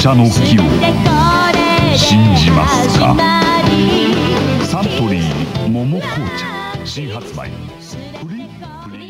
茶の木を信じますか？サントリー桃紅茶。新発売。プリンプリン